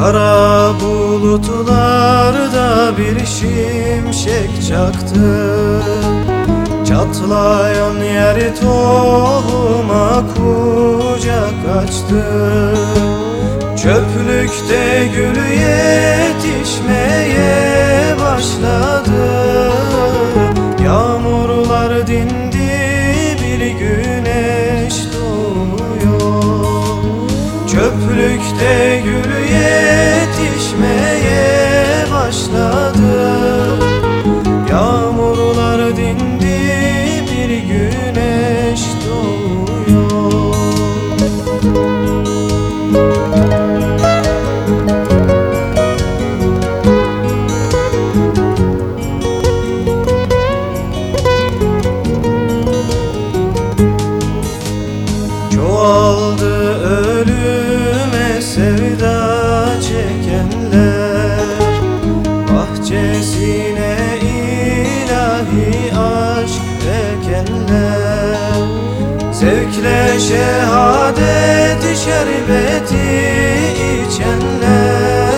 Kara bulutlarda bir şimşek çaktı. Çatlayan yer tohuma kucak açtı. Çöplükte gül yetişmeye başladı başladı. Yağmurlar dindi bir güneş doğuyor. Çoğaldı ölüme Zevkle şehadeti şerbeti içenler.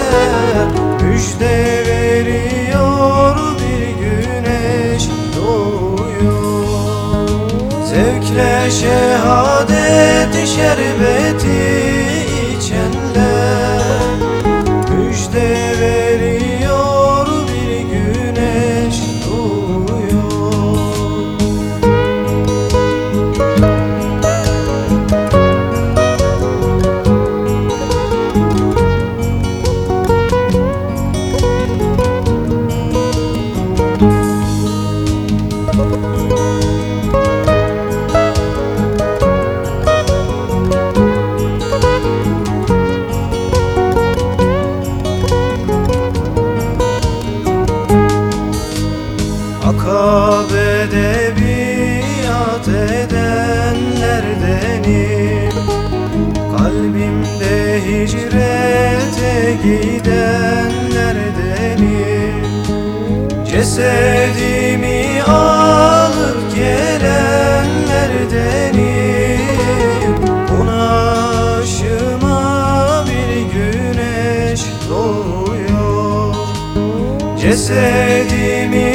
Müjde veriyor bir güneş doğuyor. Zevkle şehadeti şerbeti içenler Akabe'de biat edenlerdenim Kalbimde hicrete gidenlerdenim Cesedimi alıp gelenlerdenim Unaşıma bir güneş doğuyor. Cesedimi